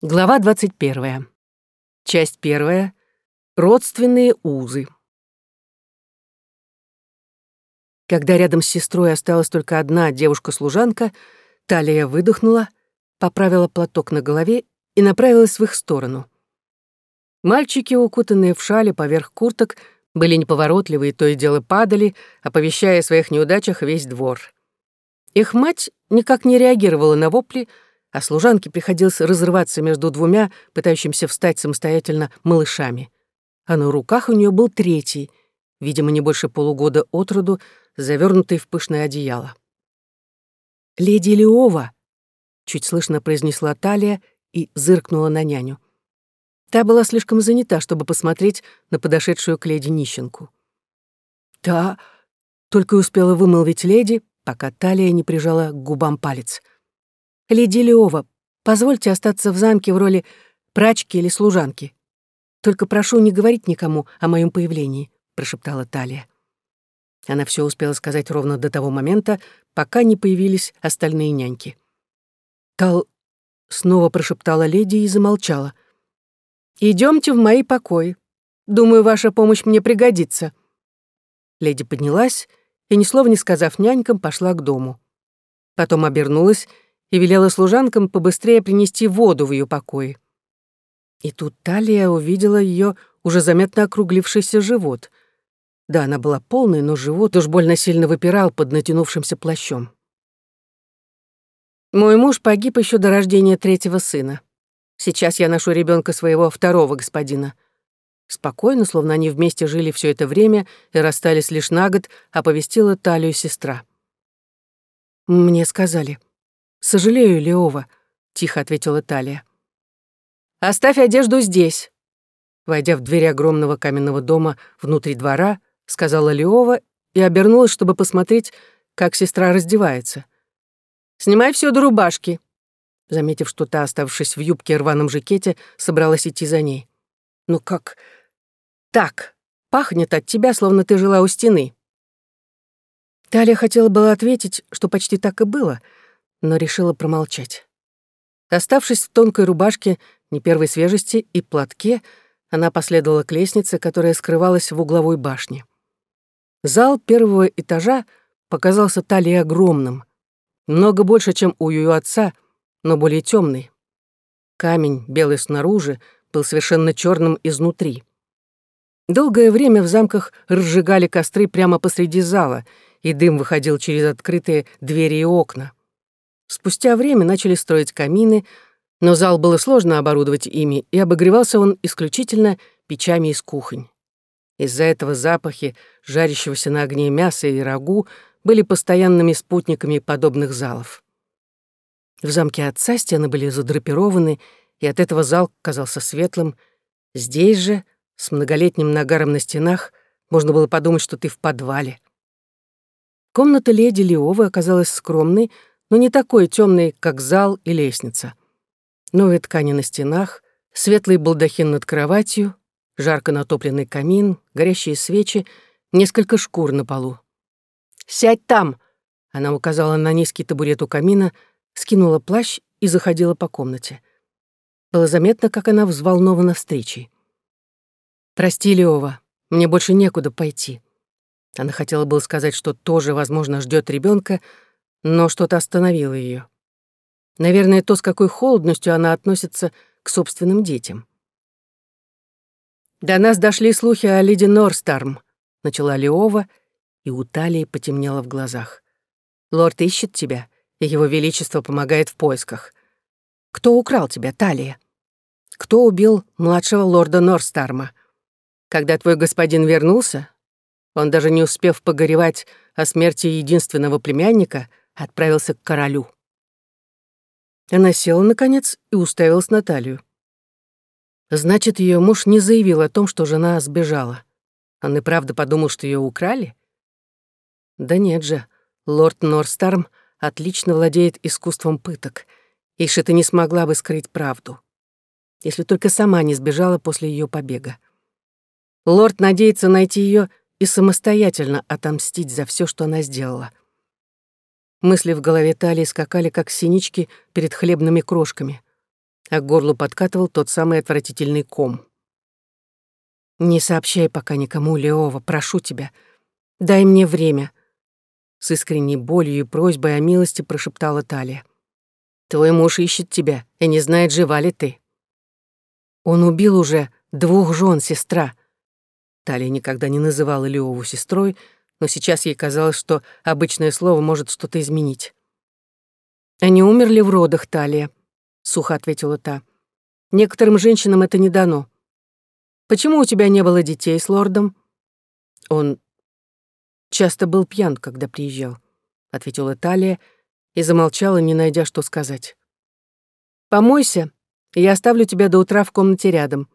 Глава 21. Часть первая. Родственные узы. Когда рядом с сестрой осталась только одна девушка-служанка, Талия выдохнула, поправила платок на голове и направилась в их сторону. Мальчики, укутанные в шали поверх курток, были неповоротливы и то и дело падали, оповещая о своих неудачах весь двор. Их мать никак не реагировала на вопли, а служанке приходилось разрываться между двумя, пытающимися встать самостоятельно малышами. А на руках у нее был третий, видимо, не больше полугода от роду, завернутый в пышное одеяло. «Леди Леова!» — чуть слышно произнесла Талия и зыркнула на няню. Та была слишком занята, чтобы посмотреть на подошедшую к леди нищенку. «Да», — только успела вымолвить леди, пока Талия не прижала к губам палец — «Леди Леова, позвольте остаться в замке в роли прачки или служанки. Только прошу не говорить никому о моем появлении», — прошептала Талия. Она все успела сказать ровно до того момента, пока не появились остальные няньки. Тал снова прошептала леди и замолчала. Идемте в мои покои. Думаю, ваша помощь мне пригодится». Леди поднялась и, ни слова не сказав нянькам, пошла к дому. Потом обернулась и велела служанкам побыстрее принести воду в ее покое. И тут Талия увидела ее уже заметно округлившийся живот. Да, она была полной, но живот уж больно сильно выпирал под натянувшимся плащом. «Мой муж погиб еще до рождения третьего сына. Сейчас я ношу ребенка своего второго господина». Спокойно, словно они вместе жили все это время и расстались лишь на год, оповестила Талию сестра. «Мне сказали», «Сожалею, Леова», — тихо ответила Талия. «Оставь одежду здесь». Войдя в дверь огромного каменного дома внутри двора, сказала Леова и обернулась, чтобы посмотреть, как сестра раздевается. «Снимай все до рубашки», заметив, что та, оставшись в юбке и рваном жакете, собралась идти за ней. «Ну как? Так, пахнет от тебя, словно ты жила у стены». Талия хотела было ответить, что почти так и было — но решила промолчать. Оставшись в тонкой рубашке не первой свежести и платке, она последовала к лестнице, которая скрывалась в угловой башне. Зал первого этажа показался талией огромным, много больше, чем у ее отца, но более темный. Камень, белый снаружи, был совершенно черным изнутри. Долгое время в замках разжигали костры прямо посреди зала, и дым выходил через открытые двери и окна. Спустя время начали строить камины, но зал было сложно оборудовать ими, и обогревался он исключительно печами из кухонь. Из-за этого запахи жарящегося на огне мяса и рагу были постоянными спутниками подобных залов. В замке отца стены были задрапированы, и от этого зал казался светлым. Здесь же, с многолетним нагаром на стенах, можно было подумать, что ты в подвале. Комната леди Леовы оказалась скромной, но не такой темный, как зал и лестница. Новые ткани на стенах, светлый балдахин над кроватью, жарко натопленный камин, горящие свечи, несколько шкур на полу. «Сядь там!» — она указала на низкий табурет у камина, скинула плащ и заходила по комнате. Было заметно, как она взволнована встречей. «Прости, Леова, мне больше некуда пойти». Она хотела было сказать, что тоже, возможно, ждет ребенка, но что-то остановило ее. Наверное, то, с какой холодностью она относится к собственным детям. «До нас дошли слухи о леди Норстарм», — начала Леова, и у Талии потемнело в глазах. «Лорд ищет тебя, и его величество помогает в поисках. Кто украл тебя, Талия? Кто убил младшего лорда Норстарма? Когда твой господин вернулся, он, даже не успев погоревать о смерти единственного племянника, отправился к королю. Она села, наконец, и уставилась на талию. Значит, ее муж не заявил о том, что жена сбежала. Он и правда подумал, что ее украли? Да нет же, лорд Норстарм отлично владеет искусством пыток, и Шита не смогла бы скрыть правду, если только сама не сбежала после ее побега. Лорд надеется найти ее и самостоятельно отомстить за все, что она сделала. Мысли в голове Талии скакали, как синички перед хлебными крошками. а к горлу подкатывал тот самый отвратительный ком. «Не сообщай пока никому, Леова, прошу тебя. Дай мне время», — с искренней болью и просьбой о милости прошептала Талия. «Твой муж ищет тебя и не знает, жива ли ты». «Он убил уже двух жен, сестра». Талия никогда не называла Леову сестрой, но сейчас ей казалось, что обычное слово может что-то изменить. «Они умерли в родах, Талия», — сухо ответила та. «Некоторым женщинам это не дано. Почему у тебя не было детей с лордом?» «Он часто был пьян, когда приезжал», — ответила Талия и замолчала, не найдя, что сказать. «Помойся, я оставлю тебя до утра в комнате рядом.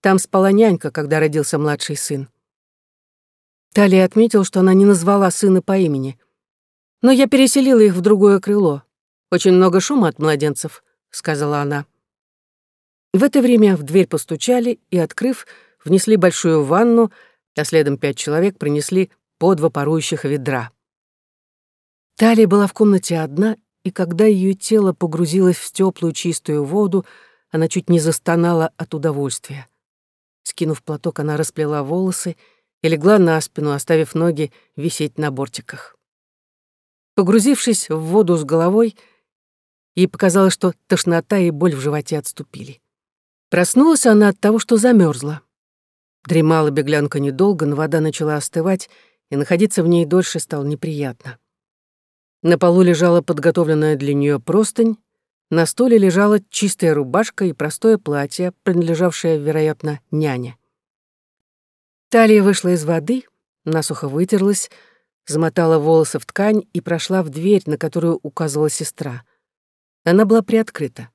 Там спала нянька, когда родился младший сын. Талия отметил, что она не назвала сына по имени. «Но я переселила их в другое крыло. Очень много шума от младенцев», — сказала она. В это время в дверь постучали и, открыв, внесли большую ванну, а следом пять человек принесли по два парующих ведра. Талия была в комнате одна, и когда ее тело погрузилось в теплую чистую воду, она чуть не застонала от удовольствия. Скинув платок, она расплела волосы и легла на спину, оставив ноги висеть на бортиках. Погрузившись в воду с головой, ей показалось, что тошнота и боль в животе отступили. Проснулась она от того, что замерзла. Дремала беглянка недолго, но вода начала остывать, и находиться в ней дольше стало неприятно. На полу лежала подготовленная для нее простынь, на столе лежала чистая рубашка и простое платье, принадлежавшее, вероятно, няне. Талия вышла из воды, насухо вытерлась, замотала волосы в ткань и прошла в дверь, на которую указывала сестра. Она была приоткрыта.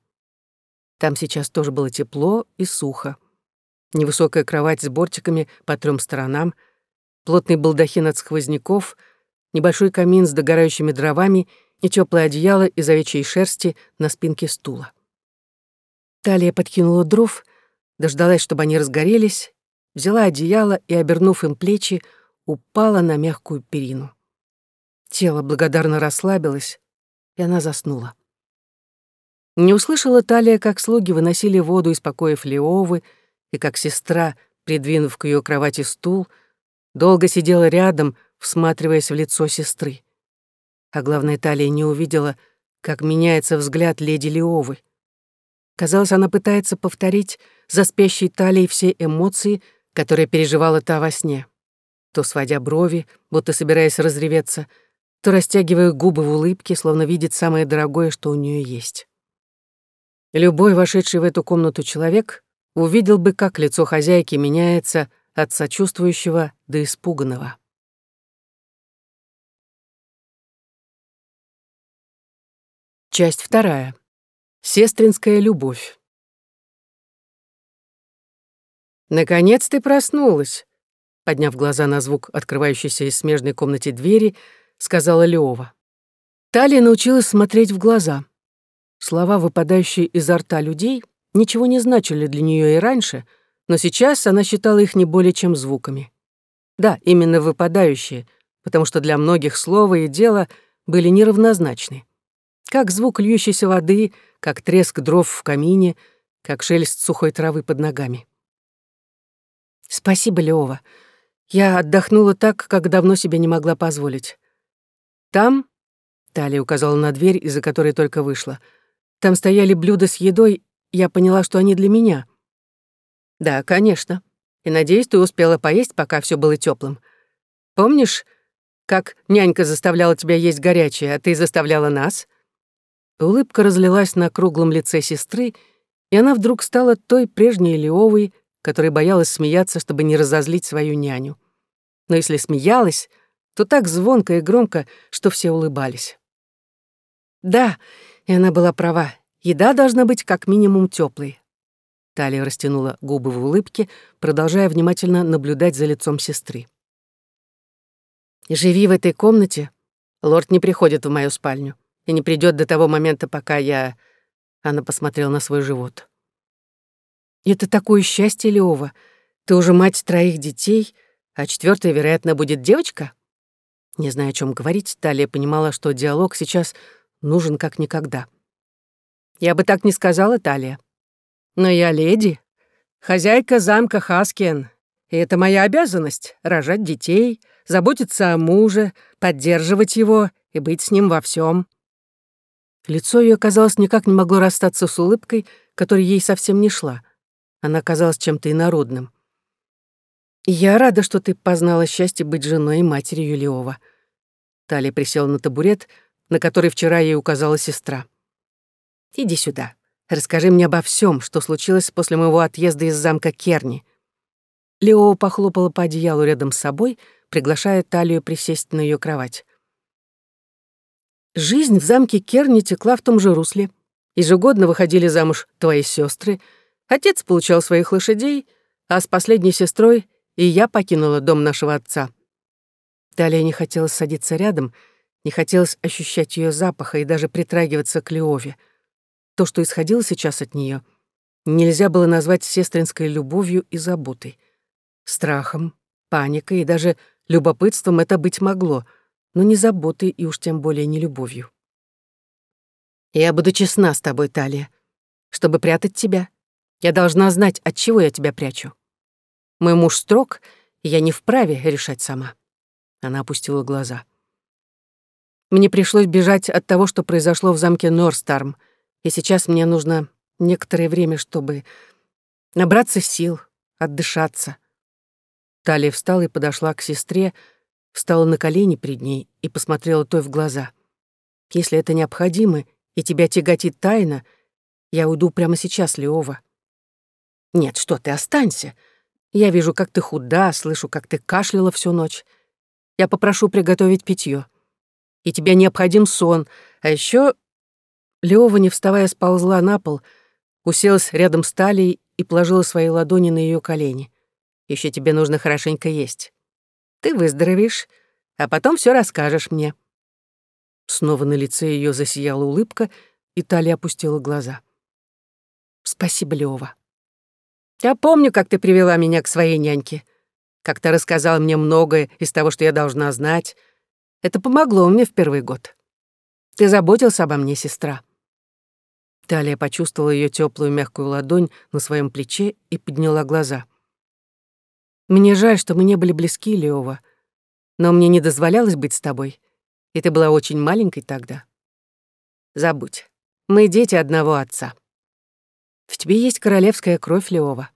Там сейчас тоже было тепло и сухо. Невысокая кровать с бортиками по трем сторонам, плотный балдахин от сквозняков, небольшой камин с догорающими дровами и теплое одеяло из овечьей шерсти на спинке стула. Талия подкинула дров, дождалась, чтобы они разгорелись, взяла одеяло и, обернув им плечи, упала на мягкую перину. Тело благодарно расслабилось, и она заснула. Не услышала Талия, как слуги выносили воду из покоев Леовы, и как сестра, придвинув к ее кровати стул, долго сидела рядом, всматриваясь в лицо сестры. А главное, Талия не увидела, как меняется взгляд леди Леовы. Казалось, она пытается повторить за спящей Талией все эмоции, которые переживала та во сне. То сводя брови, будто собираясь разреветься, то растягивая губы в улыбке, словно видит самое дорогое, что у нее есть. Любой вошедший в эту комнату человек увидел бы, как лицо хозяйки меняется от сочувствующего до испуганного. Часть вторая. Сестринская любовь. «Наконец ты проснулась», — подняв глаза на звук открывающейся из смежной комнате двери, сказала Леова. Талия научилась смотреть в глаза. Слова, выпадающие изо рта людей, ничего не значили для нее и раньше, но сейчас она считала их не более чем звуками. Да, именно выпадающие, потому что для многих слова и дело были неравнозначны. Как звук льющейся воды, как треск дров в камине, как шелест сухой травы под ногами. Спасибо, Леова. Я отдохнула так, как давно себе не могла позволить. Там, Талия указала на дверь, из-за которой только вышла, там стояли блюда с едой, я поняла, что они для меня. Да, конечно. И надеюсь, ты успела поесть, пока все было теплым. Помнишь, как нянька заставляла тебя есть горячее, а ты заставляла нас? Улыбка разлилась на круглом лице сестры, и она вдруг стала той прежней Леовой, которая боялась смеяться, чтобы не разозлить свою няню. Но если смеялась, то так звонко и громко, что все улыбались. Да, и она была права, еда должна быть как минимум теплой. Талия растянула губы в улыбке, продолжая внимательно наблюдать за лицом сестры. «Живи в этой комнате. Лорд не приходит в мою спальню и не придет до того момента, пока я...» Она посмотрела на свой живот. Это такое счастье, Леова. Ты уже мать троих детей, а четвертая, вероятно, будет девочка? Не зная, о чем говорить, Талия понимала, что диалог сейчас нужен как никогда. Я бы так не сказала, Талия. Но я леди, хозяйка замка Хаскиен, и это моя обязанность — рожать детей, заботиться о муже, поддерживать его и быть с ним во всем. Лицо ее, казалось, никак не могло расстаться с улыбкой, которая ей совсем не шла. Она казалась чем-то инородным. «Я рада, что ты познала счастье быть женой и матерью Юлиова». Талия присела на табурет, на который вчера ей указала сестра. «Иди сюда. Расскажи мне обо всем, что случилось после моего отъезда из замка Керни». Лео похлопала по одеялу рядом с собой, приглашая Талию присесть на ее кровать. Жизнь в замке Керни текла в том же русле. Ежегодно выходили замуж твои сестры. Отец получал своих лошадей, а с последней сестрой и я покинула дом нашего отца. Талия не хотелось садиться рядом, не хотелось ощущать ее запаха и даже притрагиваться к Леове. То, что исходило сейчас от нее, нельзя было назвать сестринской любовью и заботой. Страхом, паникой и даже любопытством это быть могло, но не заботой и уж тем более не любовью. «Я буду честна с тобой, Талия. Чтобы прятать тебя, я должна знать, от чего я тебя прячу. Мой муж строг, и я не вправе решать сама». Она опустила глаза. «Мне пришлось бежать от того, что произошло в замке Норстарм, и сейчас мне нужно некоторое время, чтобы набраться сил, отдышаться». Талия встала и подошла к сестре, встала на колени перед ней и посмотрела той в глаза. «Если это необходимо, и тебя тяготит тайна, я уйду прямо сейчас, Леова». «Нет, что ты, останься. Я вижу, как ты худа, слышу, как ты кашляла всю ночь. Я попрошу приготовить питье. И тебе необходим сон. А еще Леова, не вставая, сползла на пол, уселась рядом с Талией и положила свои ладони на ее колени. Еще тебе нужно хорошенько есть. Ты выздоровеешь, а потом все расскажешь мне». Снова на лице ее засияла улыбка, и Талия опустила глаза. «Спасибо, Леова. Я помню, как ты привела меня к своей няньке. Как ты рассказала мне многое из того, что я должна знать. Это помогло мне в первый год. Ты заботился обо мне, сестра». Талия почувствовала ее теплую мягкую ладонь на своем плече и подняла глаза. «Мне жаль, что мы не были близки, Леова, но мне не дозволялось быть с тобой, и ты была очень маленькой тогда. Забудь, мы дети одного отца. В тебе есть королевская кровь, Леова.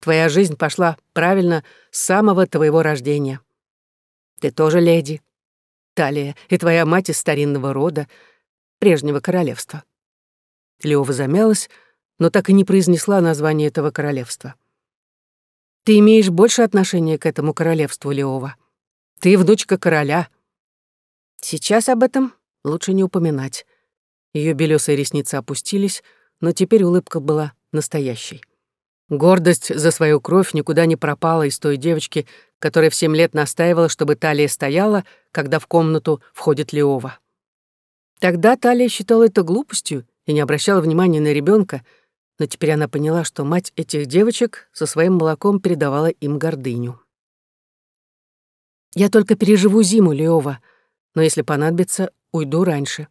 Твоя жизнь пошла правильно с самого твоего рождения. Ты тоже леди. Талия и твоя мать из старинного рода, прежнего королевства. Леова замялась, но так и не произнесла название этого королевства. Ты имеешь больше отношения к этому королевству, Леова. Ты внучка короля. Сейчас об этом лучше не упоминать. Ее белесые ресницы опустились, но теперь улыбка была настоящей. Гордость за свою кровь никуда не пропала из той девочки, которая в семь лет настаивала, чтобы Талия стояла, когда в комнату входит Леова. Тогда Талия считала это глупостью и не обращала внимания на ребенка, но теперь она поняла, что мать этих девочек со своим молоком передавала им гордыню. «Я только переживу зиму, Леова, но если понадобится, уйду раньше».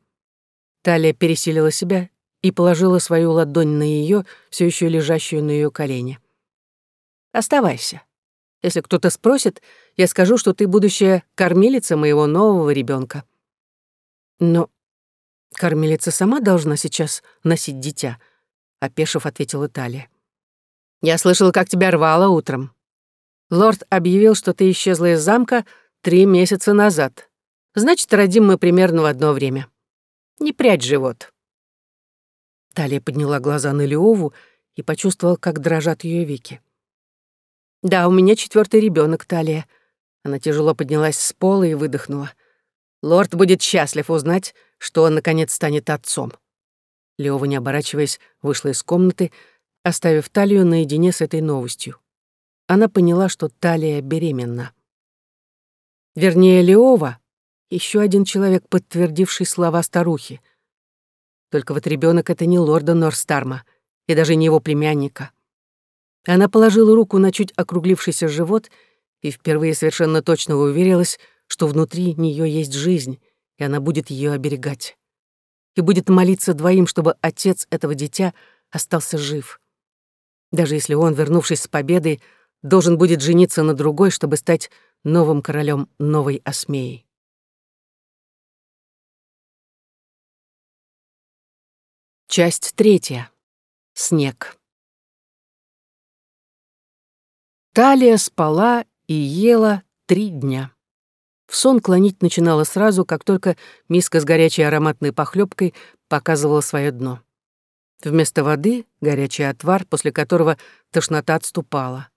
Талия пересилила себя и положила свою ладонь на ее, все еще лежащую на ее колени. «Оставайся. Если кто-то спросит, я скажу, что ты будущая кормилица моего нового ребенка. «Но кормилица сама должна сейчас носить дитя», — опешив, ответила Талия. «Я слышала, как тебя рвало утром. Лорд объявил, что ты исчезла из замка три месяца назад. Значит, родим мы примерно в одно время. Не прячь живот». Талия подняла глаза на Леову и почувствовала, как дрожат ее веки. «Да, у меня четвертый ребенок, Талия». Она тяжело поднялась с пола и выдохнула. «Лорд будет счастлив узнать, что он, наконец, станет отцом». Леова, не оборачиваясь, вышла из комнаты, оставив Талию наедине с этой новостью. Она поняла, что Талия беременна. Вернее, Леова — еще один человек, подтвердивший слова старухи. Только вот ребенок это не лорда Норстарма и даже не его племянника. Она положила руку на чуть округлившийся живот и впервые совершенно точно уверилась, что внутри нее есть жизнь, и она будет ее оберегать. и будет молиться двоим, чтобы отец этого дитя остался жив. Даже если он, вернувшись с победой, должен будет жениться на другой, чтобы стать новым королем новой Осмеи. Часть третья. Снег. Талия спала и ела три дня. В сон клонить начинала сразу, как только миска с горячей ароматной похлебкой показывала свое дно. Вместо воды — горячий отвар, после которого тошнота отступала.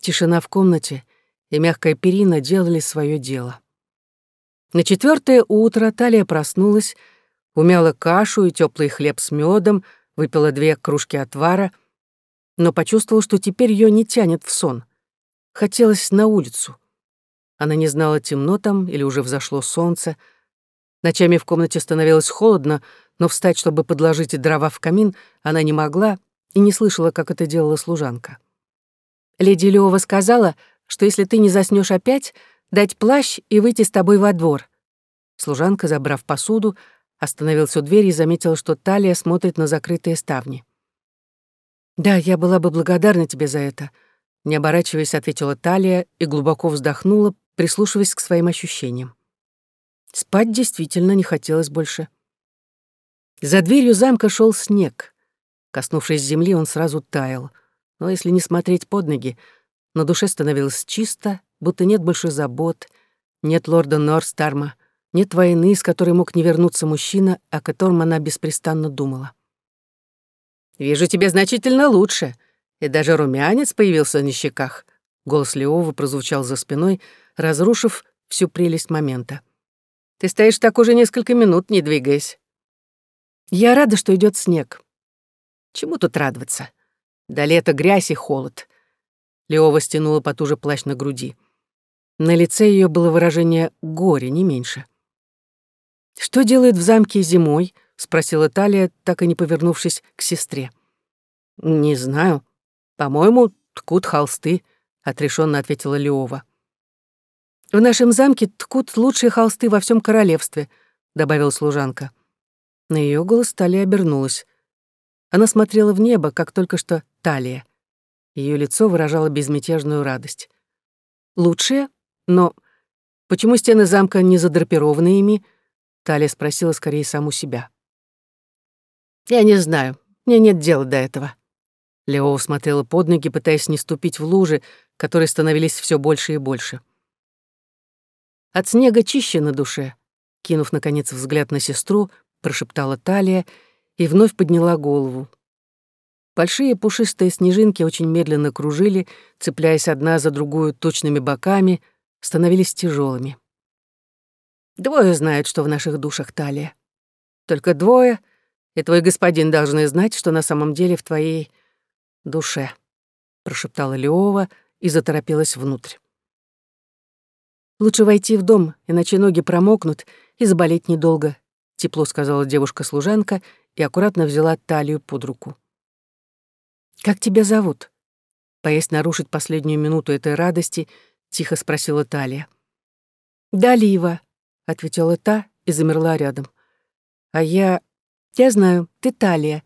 Тишина в комнате и мягкая перина делали свое дело. На четвертое утро Талия проснулась, умяла кашу и теплый хлеб с медом, выпила две кружки отвара, но почувствовала, что теперь ее не тянет в сон. Хотелось на улицу. Она не знала, темно там или уже взошло солнце. Ночами в комнате становилось холодно, но встать, чтобы подложить дрова в камин, она не могла и не слышала, как это делала служанка. Леди Леова сказала, что если ты не заснешь опять, дать плащ и выйти с тобой во двор. Служанка, забрав посуду, остановилась у двери и заметила, что Талия смотрит на закрытые ставни. «Да, я была бы благодарна тебе за это», — не оборачиваясь, ответила Талия и глубоко вздохнула, прислушиваясь к своим ощущениям. Спать действительно не хотелось больше. За дверью замка шел снег. Коснувшись земли, он сразу таял. Но если не смотреть под ноги, на душе становилось чисто, будто нет больше забот, нет лорда Норстарма, нет войны, с которой мог не вернуться мужчина, о котором она беспрестанно думала. «Вижу, тебе значительно лучше», и даже румянец появился на щеках. Голос Леова прозвучал за спиной, разрушив всю прелесть момента. «Ты стоишь так уже несколько минут, не двигаясь». «Я рада, что идет снег». «Чему тут радоваться? До лета грязь и холод». Леова стянула потуже плащ на груди. На лице ее было выражение горя, не меньше. «Что делает в замке зимой?» — спросила Талия, так и не повернувшись к сестре. «Не знаю. По-моему, ткут холсты», — отрешенно ответила Леова. «В нашем замке ткут лучшие холсты во всем королевстве», — добавила служанка. На ее голос Талия обернулась. Она смотрела в небо, как только что Талия. Ее лицо выражало безмятежную радость. «Лучшие? Но почему стены замка не задрапированы ими?» Талия спросила скорее саму себя. «Я не знаю. Мне нет дела до этого». Лео смотрела под ноги, пытаясь не ступить в лужи, которые становились все больше и больше. От снега чище на душе. Кинув, наконец, взгляд на сестру, прошептала Талия и вновь подняла голову. Большие пушистые снежинки очень медленно кружили, цепляясь одна за другую точными боками, становились тяжелыми. Двое знают, что в наших душах Талия. Только двое, и твой господин должны знать, что на самом деле в твоей душе», — прошептала Леова и заторопилась внутрь. «Лучше войти в дом, иначе ноги промокнут и заболеть недолго», — тепло сказала девушка-служанка и аккуратно взяла талию под руку. «Как тебя зовут?» Боясь нарушить последнюю минуту этой радости, тихо спросила Талия. «Далива», — ответила та и замерла рядом. «А я... Я знаю, ты Талия.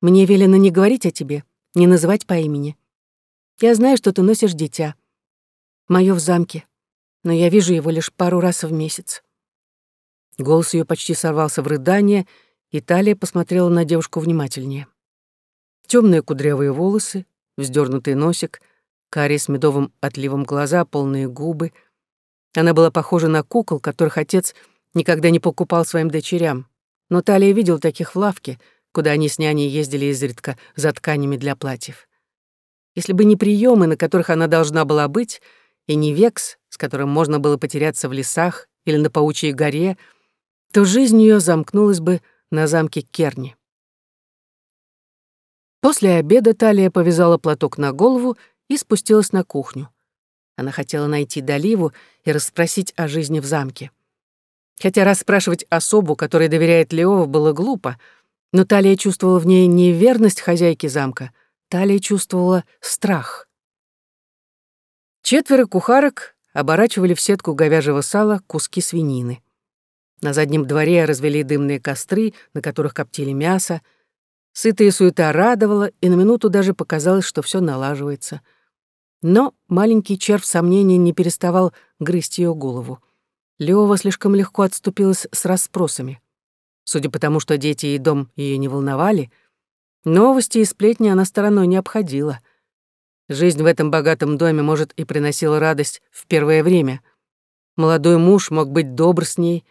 Мне велено не говорить о тебе не называть по имени. Я знаю, что ты носишь дитя. Моё в замке, но я вижу его лишь пару раз в месяц». Голос ее почти сорвался в рыдание, и Талия посмотрела на девушку внимательнее. Темные кудрявые волосы, вздернутый носик, карие с медовым отливом глаза, полные губы. Она была похожа на кукол, которых отец никогда не покупал своим дочерям. Но Талия видел таких в лавке — куда они с няней ездили изредка за тканями для платьев. Если бы не приемы, на которых она должна была быть, и не векс, с которым можно было потеряться в лесах или на паучьей горе, то жизнь ее замкнулась бы на замке Керни. После обеда Талия повязала платок на голову и спустилась на кухню. Она хотела найти Даливу и расспросить о жизни в замке. Хотя расспрашивать особу, которой доверяет Леова, было глупо — но Талия чувствовала в ней не верность хозяйки замка, Талия чувствовала страх. Четверо кухарок оборачивали в сетку говяжьего сала куски свинины. На заднем дворе развели дымные костры, на которых коптили мясо. Сытая суета радовала, и на минуту даже показалось, что все налаживается. Но маленький червь сомнения не переставал грызть ее голову. Леова слишком легко отступилась с расспросами. Судя по тому, что дети и дом ее не волновали, новости и сплетни она стороной не обходила. Жизнь в этом богатом доме, может, и приносила радость в первое время. Молодой муж мог быть добр с ней,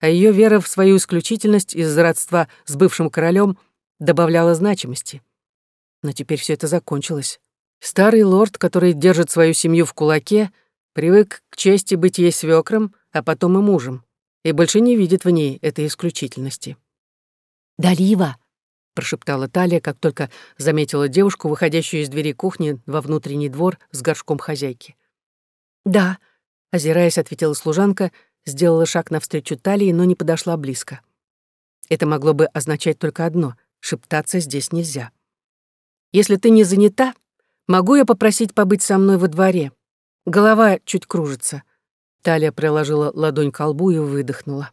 а ее вера в свою исключительность из-за родства с бывшим королем добавляла значимости. Но теперь все это закончилось. Старый лорд, который держит свою семью в кулаке, привык к чести быть ей свекром, а потом и мужем, и больше не видит в ней этой исключительности. «Далива!» — прошептала Талия, как только заметила девушку, выходящую из двери кухни во внутренний двор с горшком хозяйки. «Да», — озираясь, ответила служанка, сделала шаг навстречу Талии, но не подошла близко. Это могло бы означать только одно — шептаться здесь нельзя. «Если ты не занята, могу я попросить побыть со мной во дворе? Голова чуть кружится». Талия приложила ладонь к колбу и выдохнула.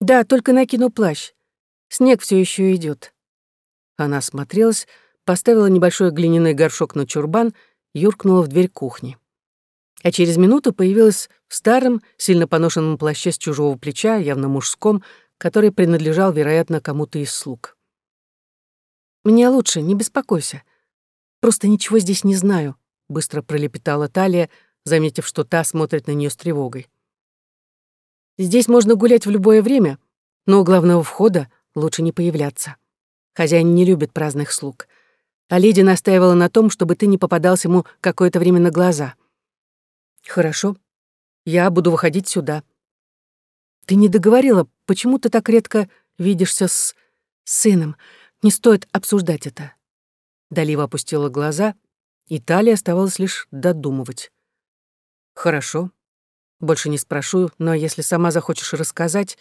«Да, только накину плащ. Снег все еще идет. Она осмотрелась, поставила небольшой глиняный горшок на чурбан, юркнула в дверь кухни. А через минуту появилась в старом, сильно поношенном плаще с чужого плеча, явно мужском, который принадлежал, вероятно, кому-то из слуг. «Мне лучше, не беспокойся. Просто ничего здесь не знаю», — быстро пролепетала Талия, заметив, что та смотрит на нее с тревогой. «Здесь можно гулять в любое время, но у главного входа лучше не появляться. Хозяин не любит праздных слуг. А леди настаивала на том, чтобы ты не попадался ему какое-то время на глаза. Хорошо. Я буду выходить сюда. Ты не договорила, почему ты так редко видишься с сыном? Не стоит обсуждать это. Далива опустила глаза, и Талия оставалось лишь додумывать. Хорошо. Больше не спрошу, но если сама захочешь рассказать,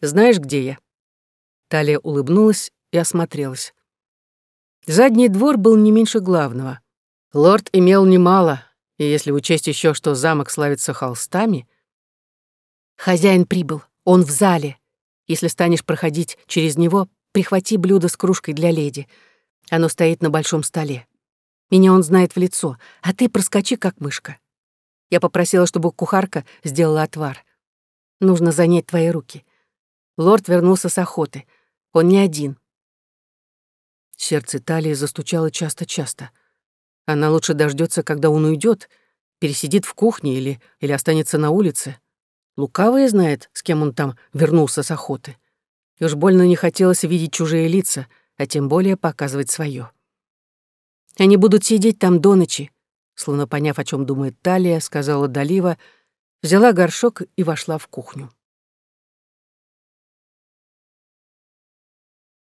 знаешь, где я? Талия улыбнулась и осмотрелась. Задний двор был не меньше главного. Лорд имел немало, и если учесть еще, что замок славится холстами... Хозяин прибыл, он в зале. Если станешь проходить через него, прихвати блюдо с кружкой для леди. Оно стоит на большом столе. Меня он знает в лицо, а ты проскочи, как мышка. Я попросила, чтобы кухарка сделала отвар. Нужно занять твои руки. Лорд вернулся с охоты. Он не один. Сердце Талии застучало часто-часто. Она лучше дождется, когда он уйдет, пересидит в кухне или, или останется на улице. Лукавая знает, с кем он там вернулся с охоты. И уж больно не хотелось видеть чужие лица, а тем более показывать свое. Они будут сидеть там до ночи, словно поняв, о чем думает Талия, сказала Далива, взяла горшок и вошла в кухню.